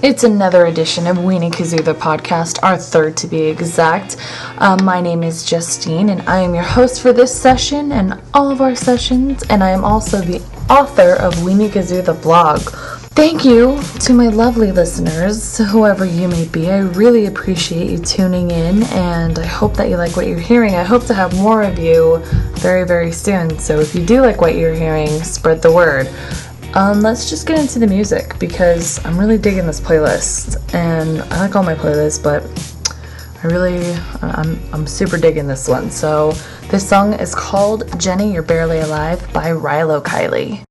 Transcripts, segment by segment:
It's another edition of Weenie Kazoo, the podcast, our third to be exact. Uh, my name is Justine, and I am your host for this session and all of our sessions, and I am also the author of Weenie Kazoo, the blog. Thank you to my lovely listeners, whoever you may be. I really appreciate you tuning in, and I hope that you like what you're hearing. I hope to have more of you very, very soon. So if you do like what you're hearing, spread the word. Um, let's just get into the music because I'm really digging this playlist, and I like all my playlists, but I really, I'm, I'm super digging this one. So this song is called "Jenny, You're Barely Alive" by Rilo Kiley.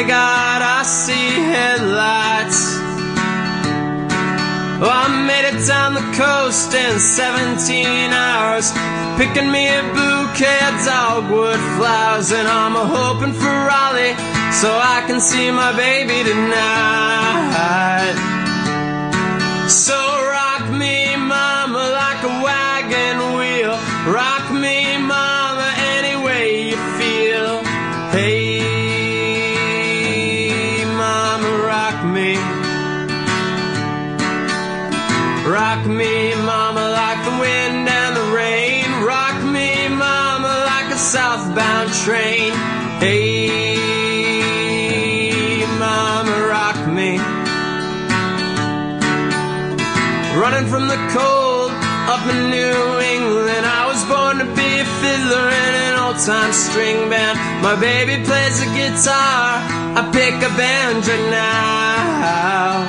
To God I see headlights. Oh, I made it down the coast in 17 hours. Picking me a bouquet of dogwood flowers. And I'm hoping for Raleigh so I can see my baby tonight. So Running from the cold up in New England. I was born to be a fiddler in an old time string band. My baby plays the guitar, I pick a banjo now.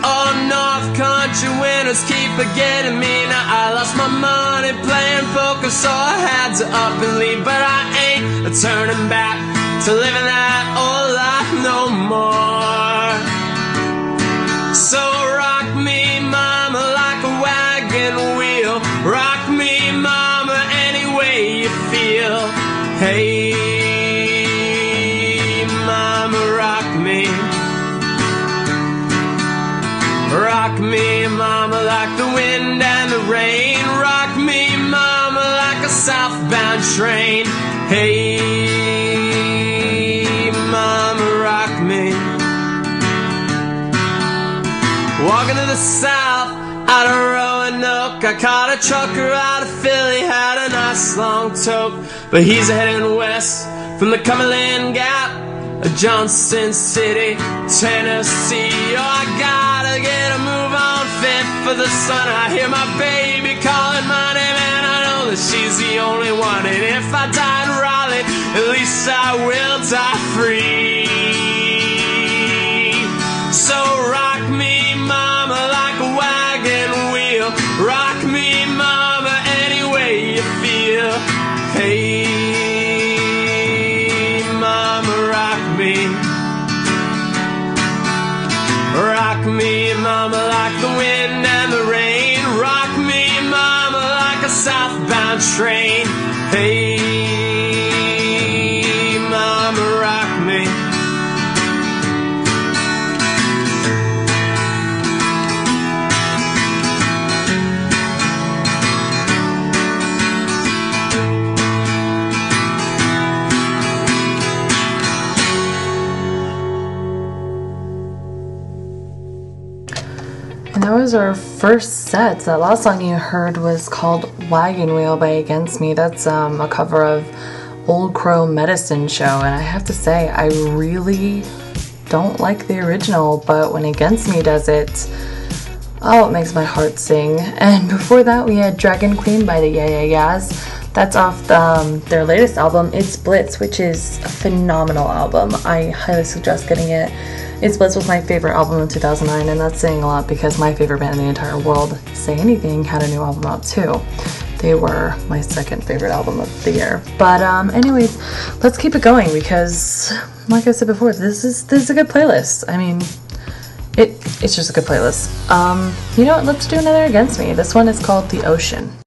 Oh, North Country winters keep forgetting me. Now I lost my money playing poker, so I had to up and leave. But I ain't turning back to living that old life no more. Hey, mama, rock me. Rock me, mama, like the wind and the rain. Rock me, mama, like a southbound train. Hey, mama, rock me. Walking to the south, out of Roanoke, I caught a trucker out of Philly, had a nice long toke. But he's heading west from the Cumberland Gap, of Johnson City, Tennessee. Oh, I gotta get a move on fit for the sun. I hear my baby calling my name, and I know that she's the only one. And if I die in Raleigh, at least I will die free. Was our first set. That last song you heard was called Wagon Wheel by Against Me. That's um, a cover of Old Crow Medicine Show. And I have to say, I really don't like the original, but when Against Me does it, oh, it makes my heart sing. And before that, we had Dragon Queen by the Yeah Yeah Yeahs. That's off the, um, their latest album, It's Blitz, which is a phenomenal album. I highly suggest getting it. It's Blitz was my favorite album in 2009, and that's saying a lot because my favorite band in the entire world, Say Anything, had a new album out too. They were my second favorite album of the year. But um, anyways, let's keep it going because, like I said before, this is this is a good playlist. I mean, it it's just a good playlist. Um, you know what? Let's do another against me. This one is called The Ocean.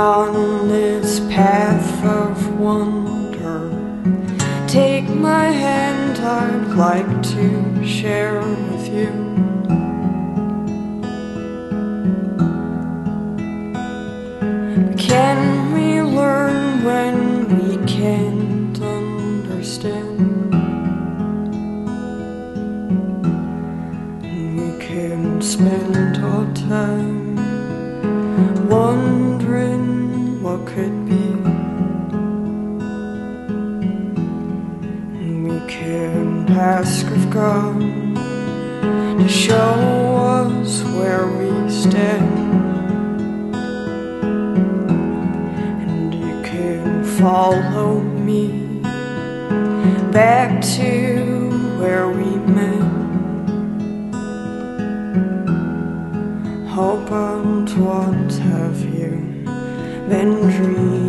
on this path of wonder. Take my hand, I'd like to share with you. Can we learn when we can't understand? We can spend our time. go to show us where we stand. And you can follow me back to where we met. Hope and what have you been dreaming?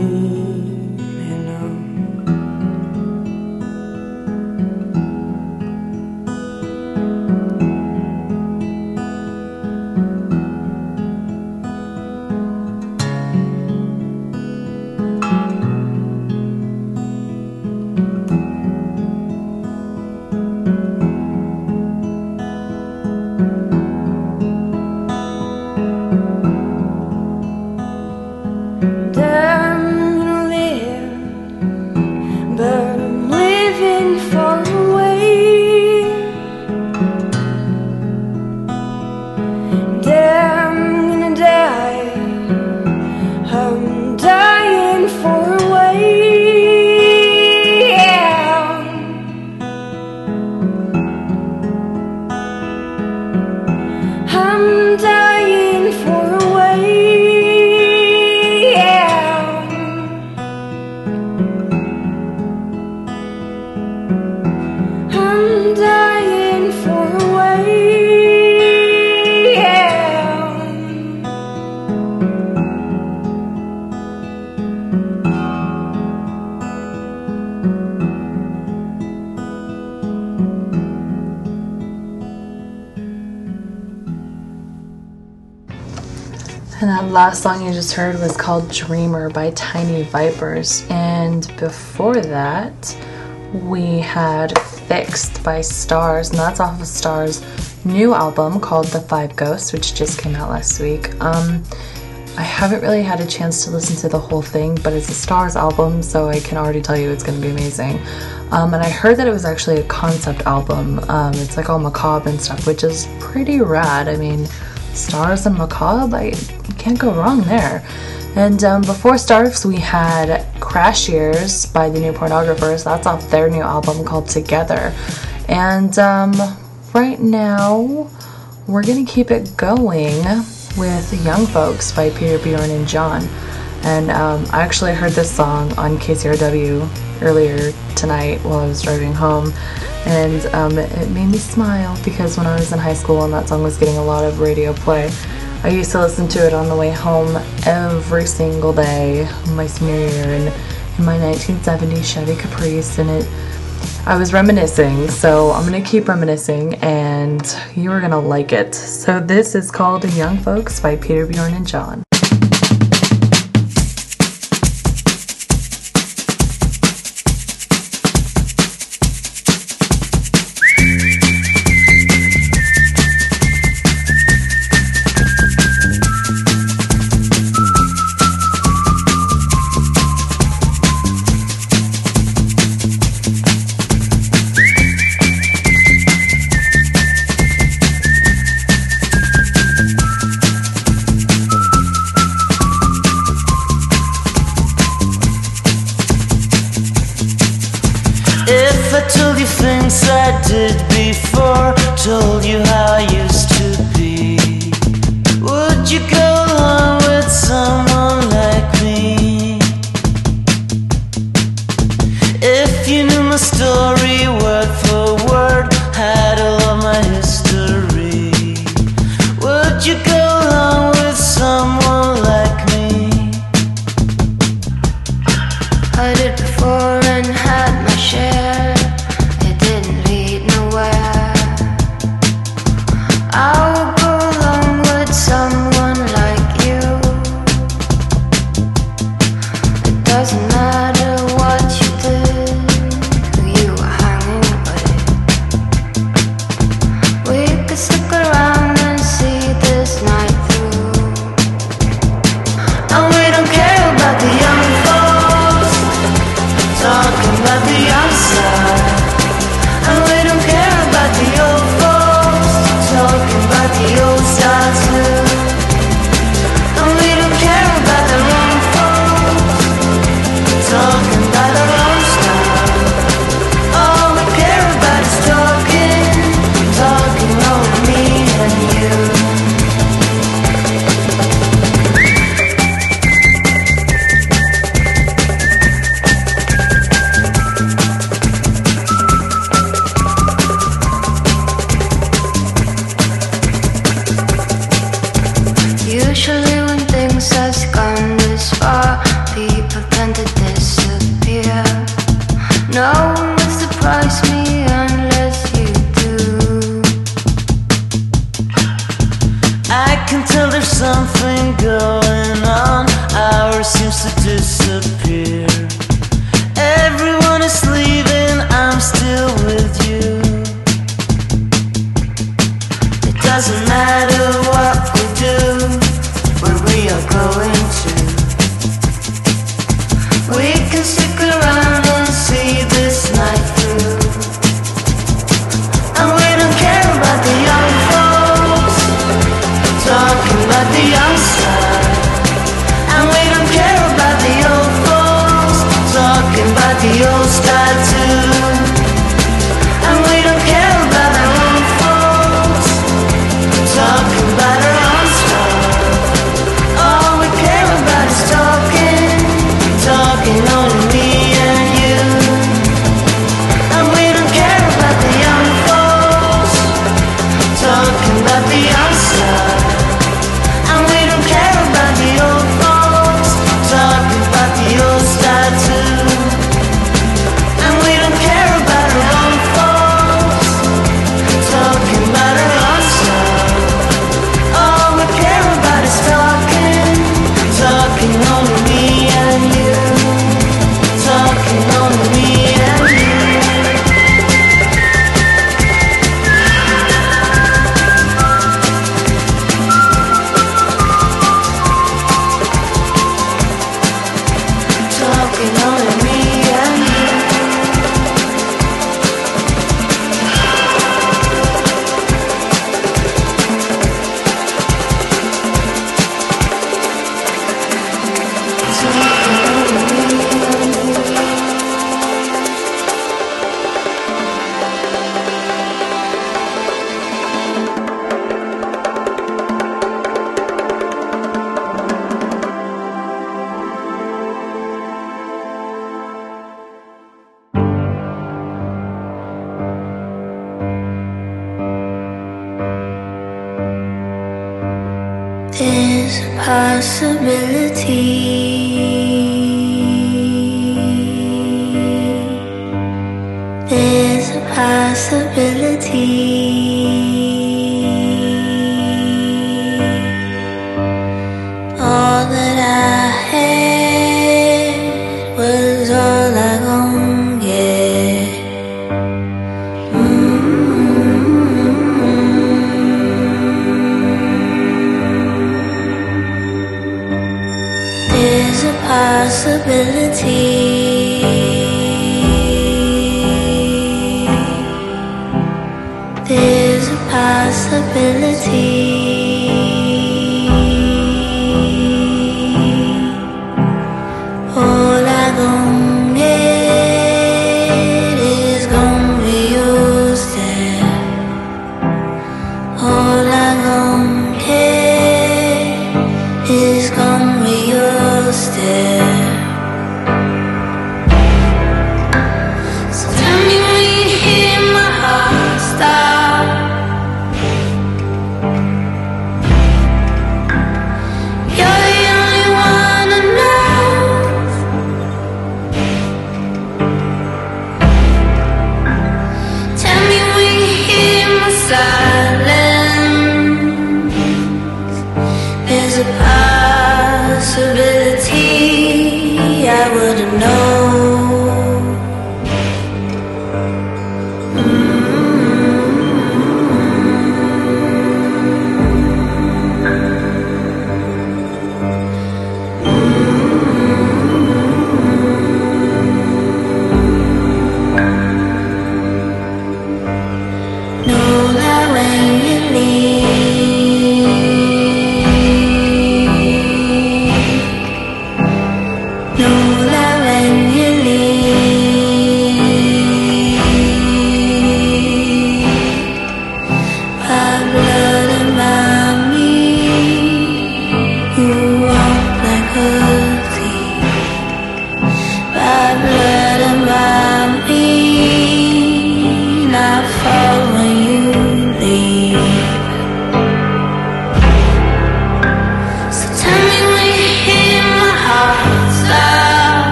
That song you just heard was called Dreamer by Tiny Vipers. And before that, we had Fixed by Stars, and that's off of Stars' new album called The Five Ghosts, which just came out last week. Um, I haven't really had a chance to listen to the whole thing, but it's a Stars album, so I can already tell you it's going to be amazing. Um, and I heard that it was actually a concept album. Um, it's like all macabre and stuff, which is pretty rad. I mean, Stars and macabre, I can't go wrong there. And um, before Stars, we had Crash Years by the New Pornographers. That's off their new album called Together. And um, right now, we're gonna keep it going with Young Folks by Peter Bjorn and John. And um, I actually heard this song on KCRW earlier tonight while I was driving home, and um, it made me smile because when I was in high school and that song was getting a lot of radio play, I used to listen to it on the way home every single day my senior year in, in my 1970 Chevy Caprice, and it. I was reminiscing, so I'm gonna keep reminiscing, and you are gonna like it. So this is called "Young Folks" by Peter Bjorn and John.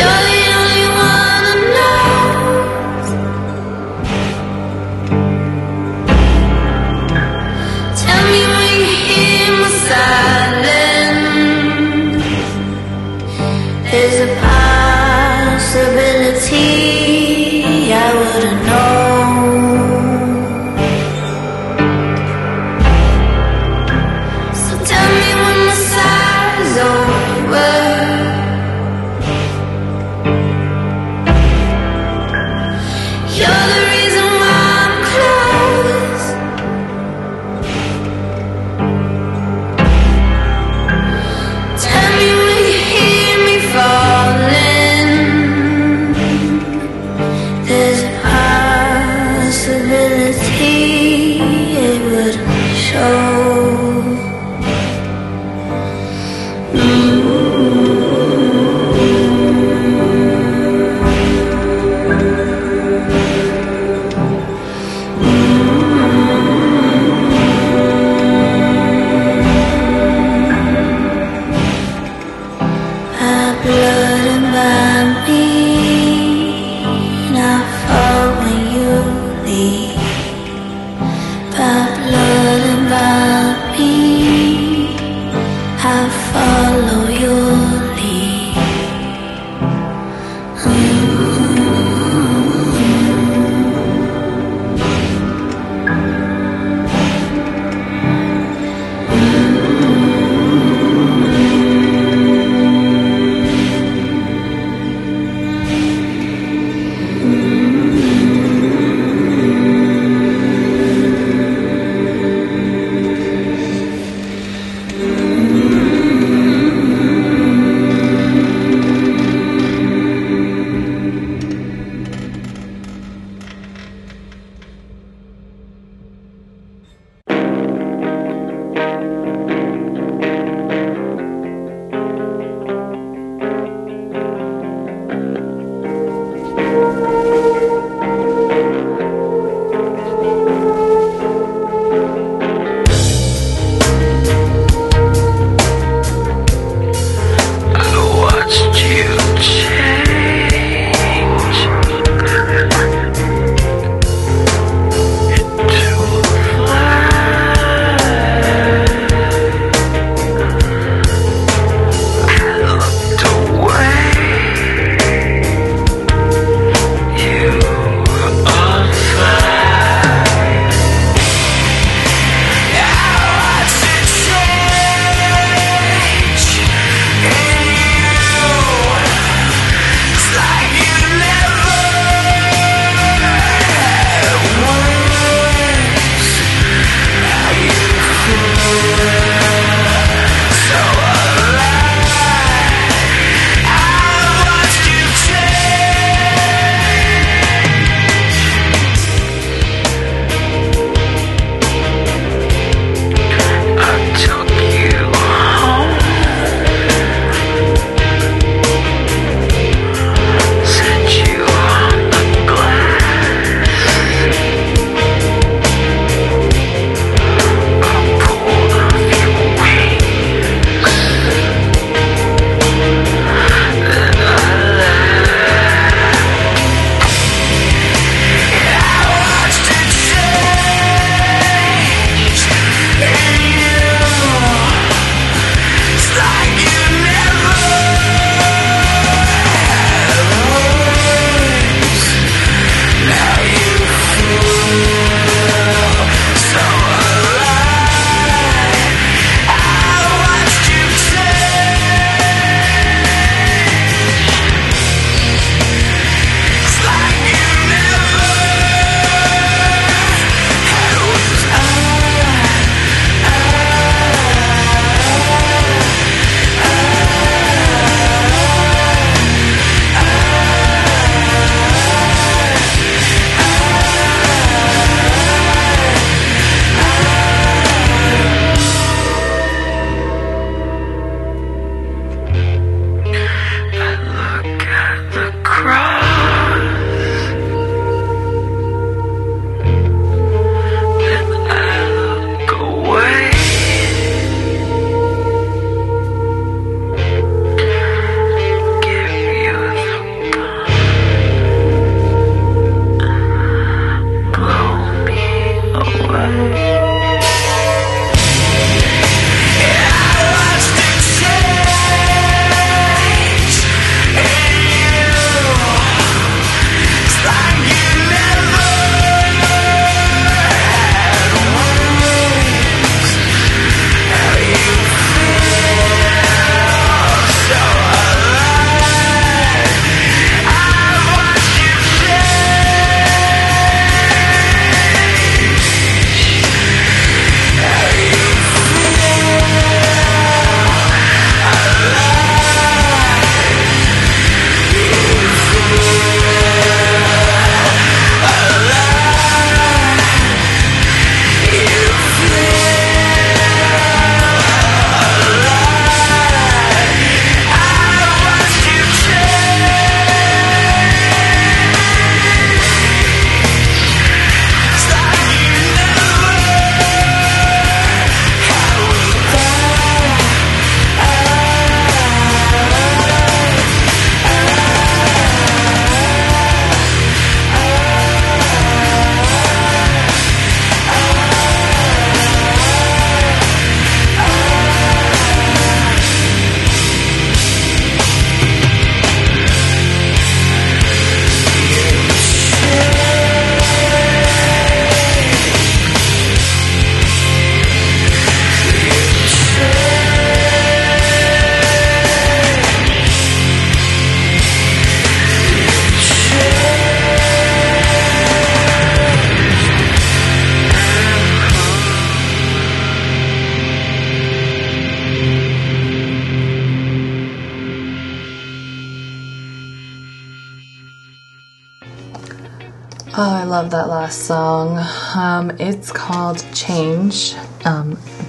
You're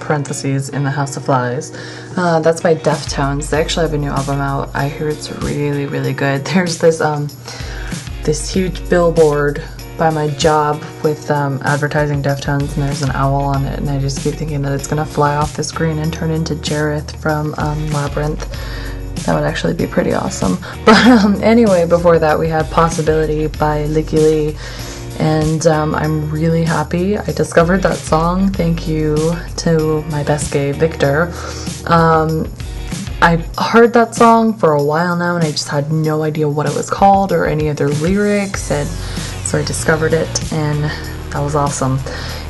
parentheses, in the House of Flies. Uh, that's by Deftones. They actually have a new album out. I hear it's really, really good. There's this um, this huge billboard by my job with um, advertising Deftones, and there's an owl on it, and I just keep thinking that it's gonna fly off the screen and turn into Jareth from um, Labyrinth. That would actually be pretty awesome. But um, anyway, before that, we had Possibility by Lykke Li. And um, I'm really happy I discovered that song. Thank you to my best gay, Victor. Um, I heard that song for a while now and I just had no idea what it was called or any other lyrics. And so I discovered it and that was awesome.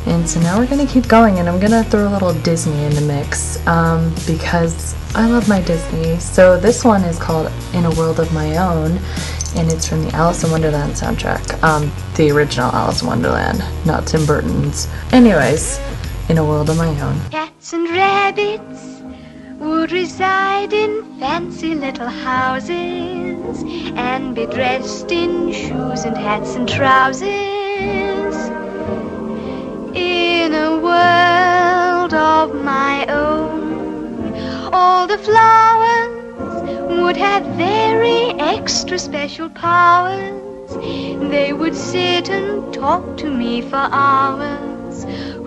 And so now we're gonna keep going and I'm gonna throw a little Disney in the mix um, because I love my Disney. So this one is called In a World of My Own and it's from the Alice in Wonderland soundtrack. Um, the original Alice in Wonderland, not Tim Burton's. Anyways, In a World of My Own. Cats and rabbits would reside in fancy little houses and be dressed in shoes and hats and trousers. In a world of my own, all the flowers would have very extra special powers. They would sit and talk to me for hours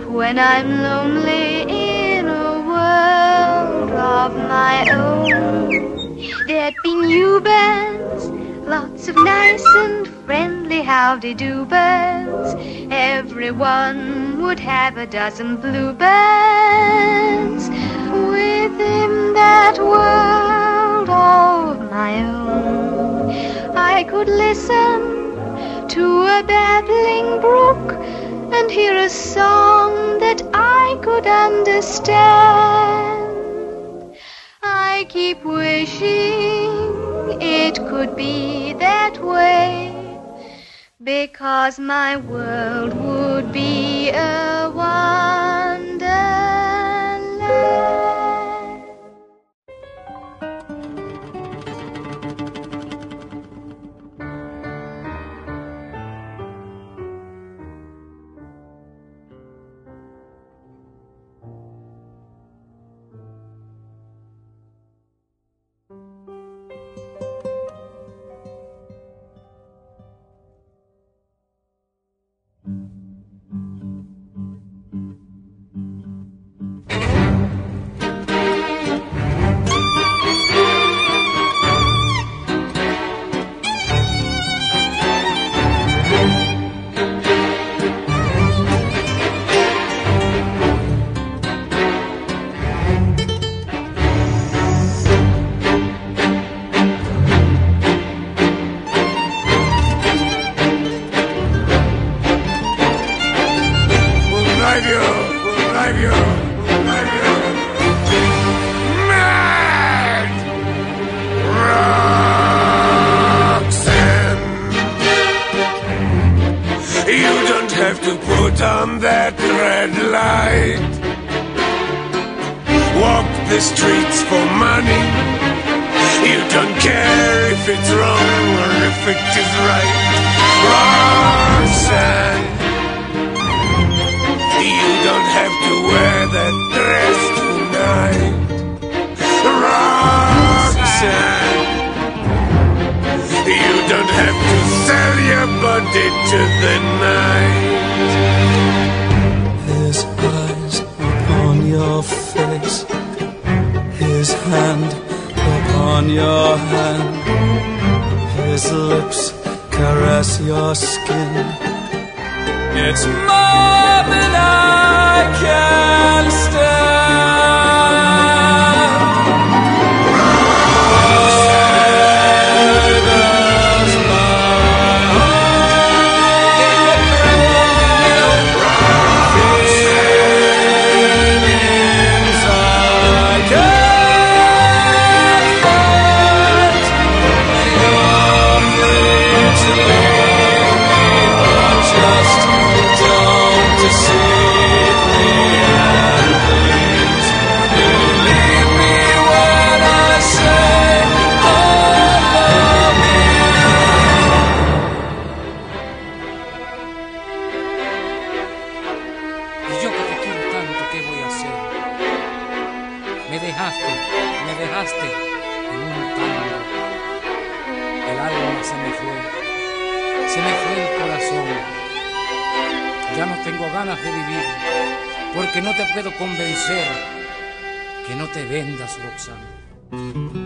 when I'm lonely in a world of my own. There'd be new birds, lots of nice and friendly howdy-do birds. Everyone would have a dozen bluebirds within that world of my own. I could listen to a babbling brook and hear a song that I could understand. I keep wishing it could be that way because my world would be your hand, his lips caress your skin. It's more than I can stand. que no te puedo convencer, que no te vendas, Roxana.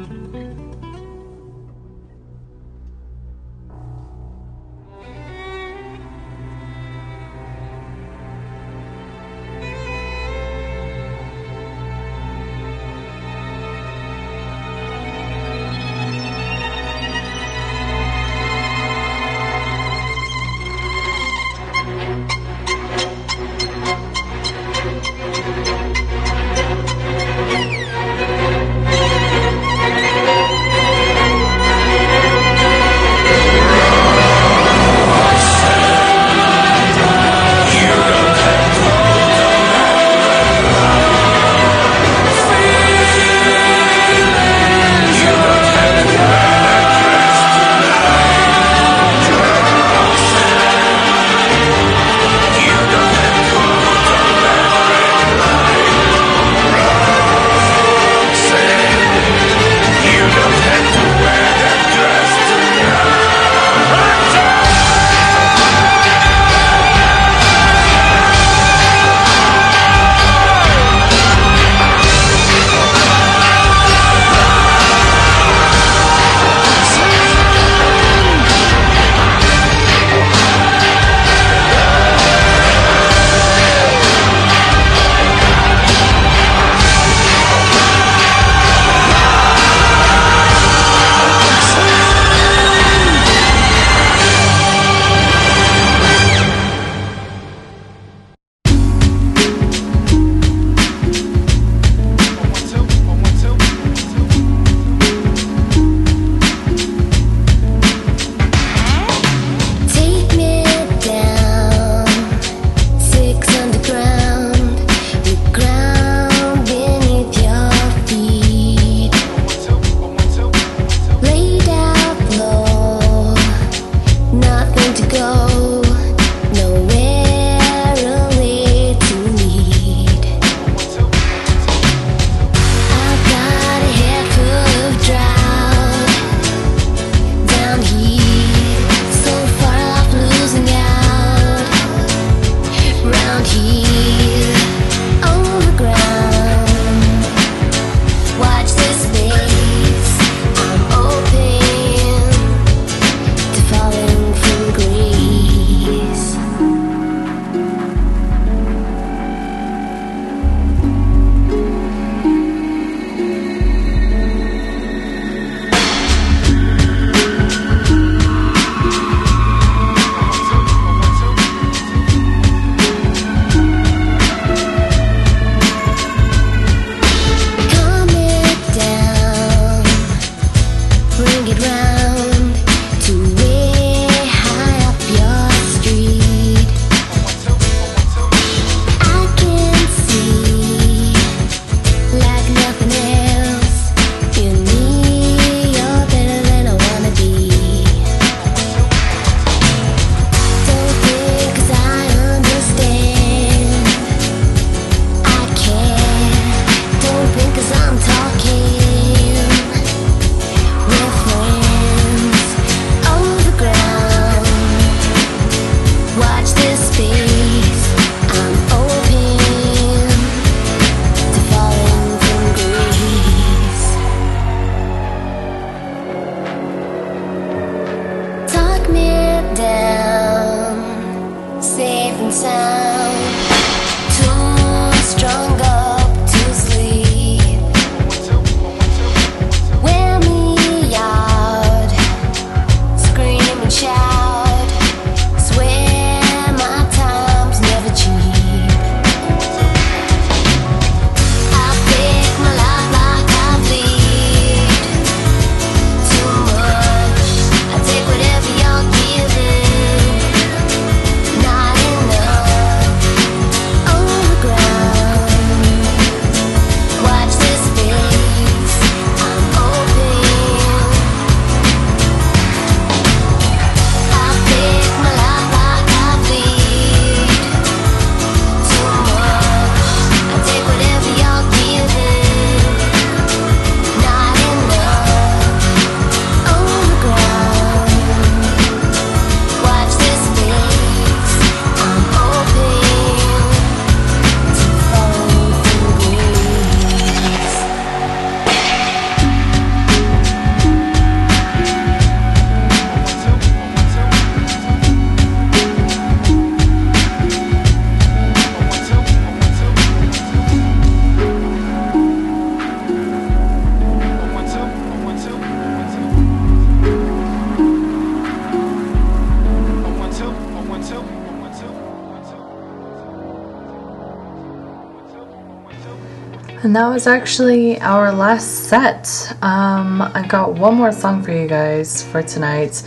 And that was actually our last set. Um, I've got one more song for you guys for tonight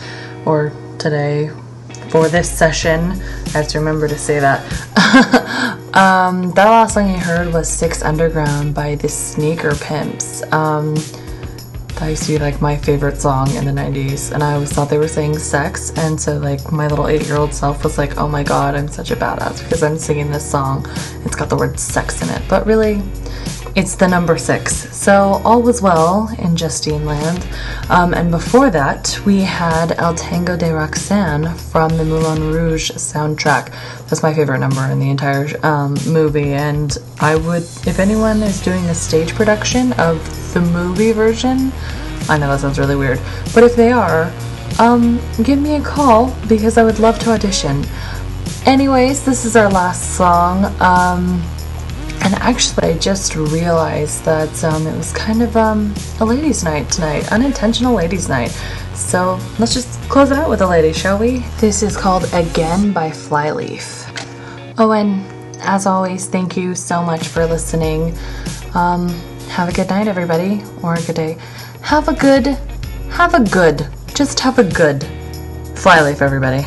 or today for this session. I have to remember to say that. um, that last song you heard was Six Underground by the Sneaker Pimps. Um, that used to be like my favorite song in the 90s, and I always thought they were saying sex. And so, like, my little eight year old self was like, oh my god, I'm such a badass because I'm singing this song. It's got the word sex in it. But really, it's the number six. So all was well in Justine Land. Um, and before that, we had El Tango de Roxanne from the Moulin Rouge soundtrack. That's my favorite number in the entire um, movie. And I would, if anyone is doing a stage production of the movie version, I know that sounds really weird, but if they are, um, give me a call because I would love to audition. Anyways, this is our last song. And actually, I just realized that um, it was kind of um, a ladies' night tonight, unintentional ladies' night. So let's just close it out with a lady, shall we? This is called Again by Flyleaf. Oh, and as always, thank you so much for listening. Um, have a good night, everybody, or a good day. Have a good, have a good, just have a good Flyleaf, everybody.